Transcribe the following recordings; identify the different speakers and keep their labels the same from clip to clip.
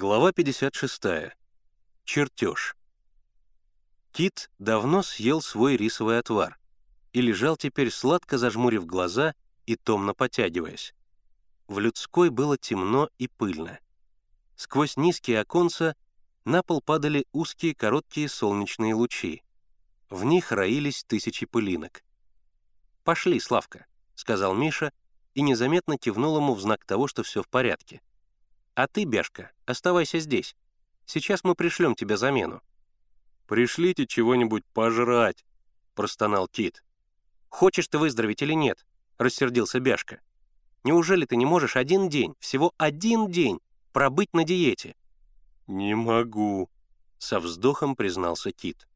Speaker 1: Глава 56. Чертеж. Кит давно съел свой рисовый отвар и лежал теперь сладко зажмурив глаза и томно потягиваясь. В людской было темно и пыльно. Сквозь низкие оконца на пол падали узкие короткие солнечные лучи. В них роились тысячи пылинок. «Пошли, Славка», — сказал Миша и незаметно кивнул ему в знак того, что все в порядке. «А ты, Бяшка, оставайся здесь. Сейчас мы пришлем тебе замену».
Speaker 2: «Пришлите чего-нибудь пожрать», — простонал Кит.
Speaker 1: «Хочешь ты выздороветь или нет?» — рассердился Бяшка. «Неужели ты не можешь один день, всего один день, пробыть на диете?»
Speaker 2: «Не могу», —
Speaker 1: со вздохом признался Кит.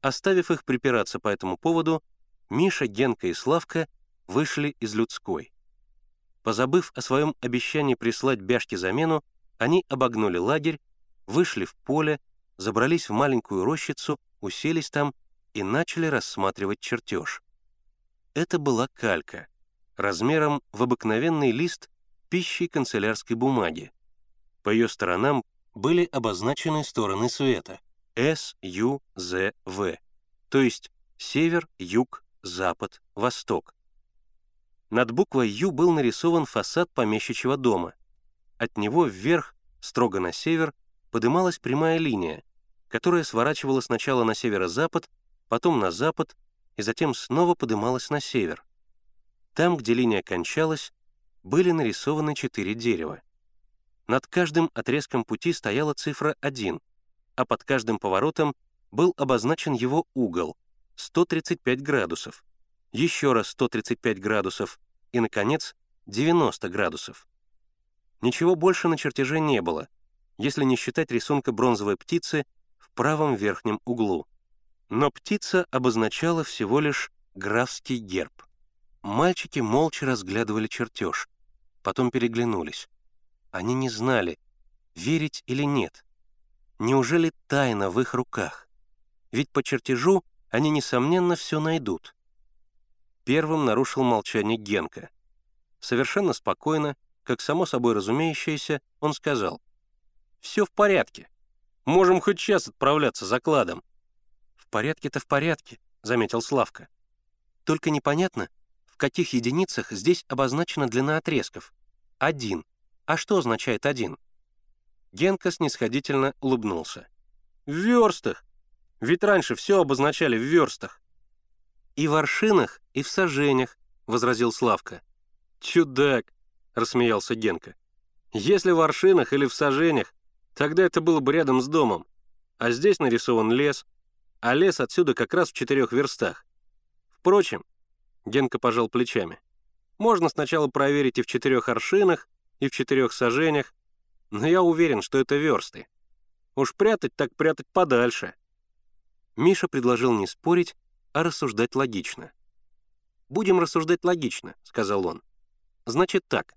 Speaker 1: Оставив их припираться по этому поводу, Миша, Генка и Славка вышли из людской. Позабыв о своем обещании прислать Бяшке замену, они обогнули лагерь, вышли в поле, забрались в маленькую рощицу, уселись там и начали рассматривать чертеж. Это была калька, размером в обыкновенный лист пищи канцелярской бумаги. По ее сторонам были обозначены стороны света — С, Ю, З, В, то есть север, юг, запад, восток. Над буквой «Ю» был нарисован фасад помещичьего дома. От него вверх, строго на север, подымалась прямая линия, которая сворачивала сначала на северо-запад, потом на запад и затем снова подымалась на север. Там, где линия кончалась, были нарисованы четыре дерева. Над каждым отрезком пути стояла цифра 1, а под каждым поворотом был обозначен его угол — 135 градусов, еще раз 135 градусов и, наконец, 90 градусов. Ничего больше на чертеже не было, если не считать рисунка бронзовой птицы в правом верхнем углу. Но птица обозначала всего лишь графский герб. Мальчики молча разглядывали чертеж, потом переглянулись. Они не знали, верить или нет. Неужели тайна в их руках? Ведь по чертежу они, несомненно, все найдут. Первым нарушил молчание Генка. Совершенно спокойно, как само собой разумеющееся, он сказал. «Все в порядке. Можем хоть час отправляться за кладом». «В порядке-то в порядке», — заметил Славка. «Только непонятно, в каких единицах здесь обозначена длина отрезков. Один. А что означает один?» Генка снисходительно улыбнулся. «В верстах! Ведь раньше все обозначали в верстах. «И в аршинах, и в сажениях», — возразил Славка. «Чудак», — рассмеялся Генка. «Если в аршинах или в сажениях, тогда это было бы рядом с домом. А здесь нарисован лес, а лес отсюда как раз в четырех верстах. Впрочем, Генка пожал плечами. Можно сначала проверить и в четырех аршинах, и в четырех сажениях, но я уверен, что это версты. Уж прятать так прятать подальше. Миша предложил не спорить, а рассуждать логично. «Будем рассуждать логично», — сказал он. «Значит так.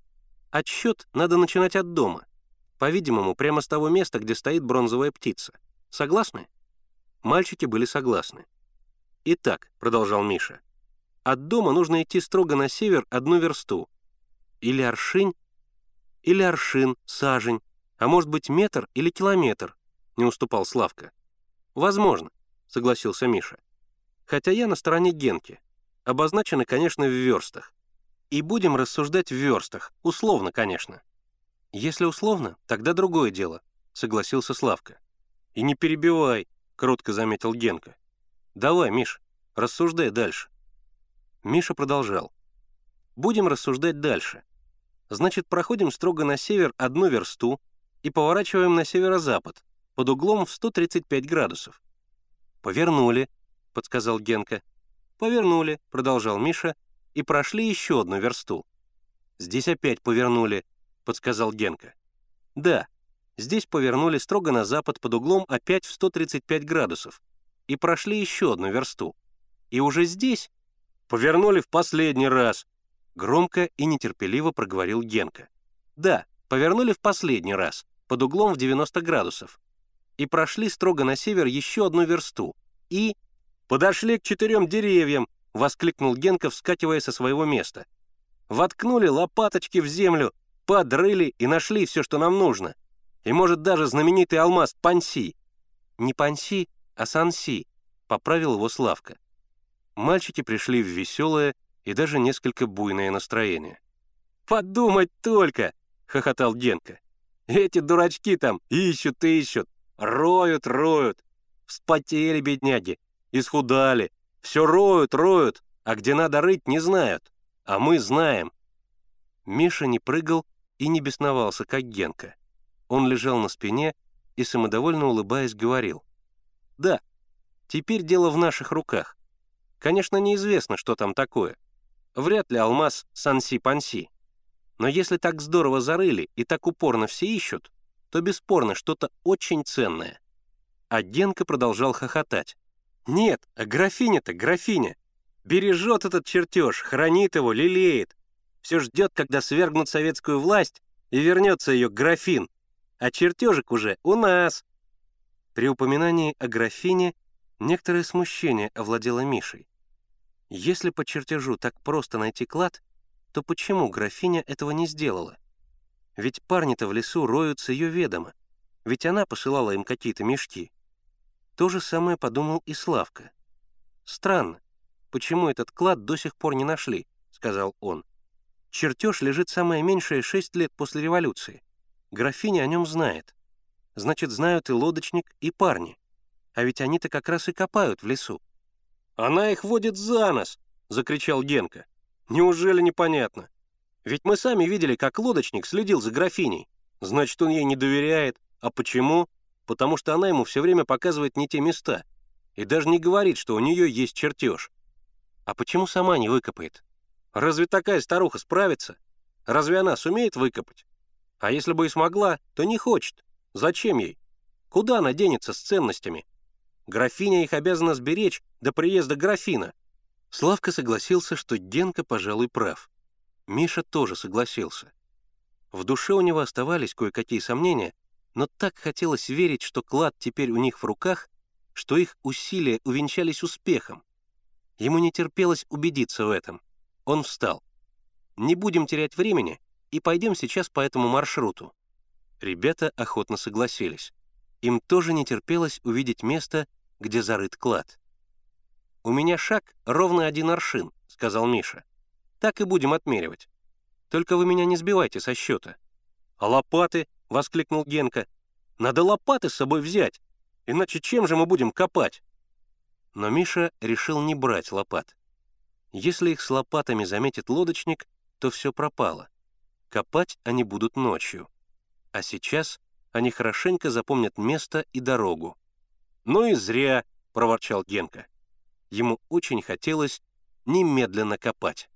Speaker 1: Отсчет надо начинать от дома. По-видимому, прямо с того места, где стоит бронзовая птица. Согласны?» Мальчики были согласны. «Итак», — продолжал Миша, «от дома нужно идти строго на север одну версту. Или аршинь, или аршин, сажень, а может быть метр или километр», — не уступал Славка. «Возможно», — согласился Миша хотя я на стороне Генки. Обозначены, конечно, в верстах. И будем рассуждать в верстах, условно, конечно. Если условно, тогда другое дело, согласился Славка. И не перебивай, кротко заметил Генка. Давай, Миш, рассуждай дальше. Миша продолжал. Будем рассуждать дальше. Значит, проходим строго на север одну версту и поворачиваем на северо-запад под углом в 135 градусов. Повернули, — подсказал Генка. «Повернули», — продолжал Миша, — «и прошли еще одну версту». «Здесь опять повернули», — подсказал Генка. «Да, здесь повернули строго на запад под углом опять в 135 градусов и прошли еще одну версту. И уже здесь повернули в последний раз», — громко и нетерпеливо проговорил Генка. «Да, повернули в последний раз, под углом в 90 градусов, и прошли строго на север еще одну версту, и «Подошли к четырем деревьям!» — воскликнул Генка, вскакивая со своего места. «Воткнули лопаточки в землю, подрыли и нашли все, что нам нужно. И, может, даже знаменитый алмаз Панси. Не Панси, а Санси, поправил его Славка. Мальчики пришли в веселое и даже несколько буйное настроение. «Подумать только!» — хохотал Генка. «Эти дурачки там ищут ищут, роют роют. Вспотели бедняги, исхудали, все роют роют, а где надо рыть, не знают. А мы знаем». Миша не прыгал и не бесновался, как Генка. Он лежал на спине и, самодовольно улыбаясь, говорил. «Да, теперь дело в наших руках. Конечно, неизвестно, что там такое. Вряд ли алмаз Санси-Панси. Но если так здорово зарыли и так упорно все ищут, то бесспорно что-то очень ценное». А Генка продолжал хохотать. «Нет, а графиня-то графиня. Бережет этот чертеж, хранит его, лелеет. Все ждет, когда свергнут советскую власть, и вернется ее графин а чертежик уже у нас». При упоминании о графине некоторое смущение овладело Мишей. Если по чертежу так просто найти клад, то почему графиня этого не сделала? Ведь парни-то в лесу роют с ее ведома, ведь она посылала им какие-то мешки. То же самое подумал и Славка. «Странно, почему этот клад до сих пор не нашли?» — сказал он. «Чертеж лежит самое меньшее шесть лет после революции. Графиня о нем знает. Значит, знают и лодочник, и парни. А ведь они-то как раз и копают в лесу. «Она их водит за нос!» — закричал Генка. «Неужели непонятно? Ведь мы сами видели, как лодочник следил за графиней. Значит, он ей не доверяет. А почему? Потому что она ему все время показывает не те места. И даже не говорит, что у нее есть чертеж. А почему сама не выкопает? Разве такая старуха справится? Разве она сумеет выкопать? А если бы и смогла, то не хочет. Зачем ей? Куда она денется с ценностями? Графиня их обязана сберечь до приезда графина. Славка согласился, что Генка, пожалуй, прав. Миша тоже согласился. В душе у него оставались кое-какие сомнения, но так хотелось верить, что клад теперь у них в руках, что их усилия увенчались успехом. Ему не терпелось убедиться в этом. Он встал. «Не будем терять времени и пойдем сейчас по этому маршруту». Ребята охотно согласились. Им тоже не терпелось увидеть место, где зарыт клад. «У меня шаг ровно один аршин», — сказал Миша. «Так и будем отмеривать. Только вы меня не сбивайте со счета». «А лопаты?» — воскликнул Генка. «Надо лопаты с собой взять, иначе чем же мы будем копать?» Но Миша решил не брать лопат. Если их с лопатами заметит лодочник, то все пропало. Копать они будут ночью. А сейчас они хорошенько запомнят место и дорогу. «Ну и зря», — проворчал Генка. Ему очень хотелось немедленно копать.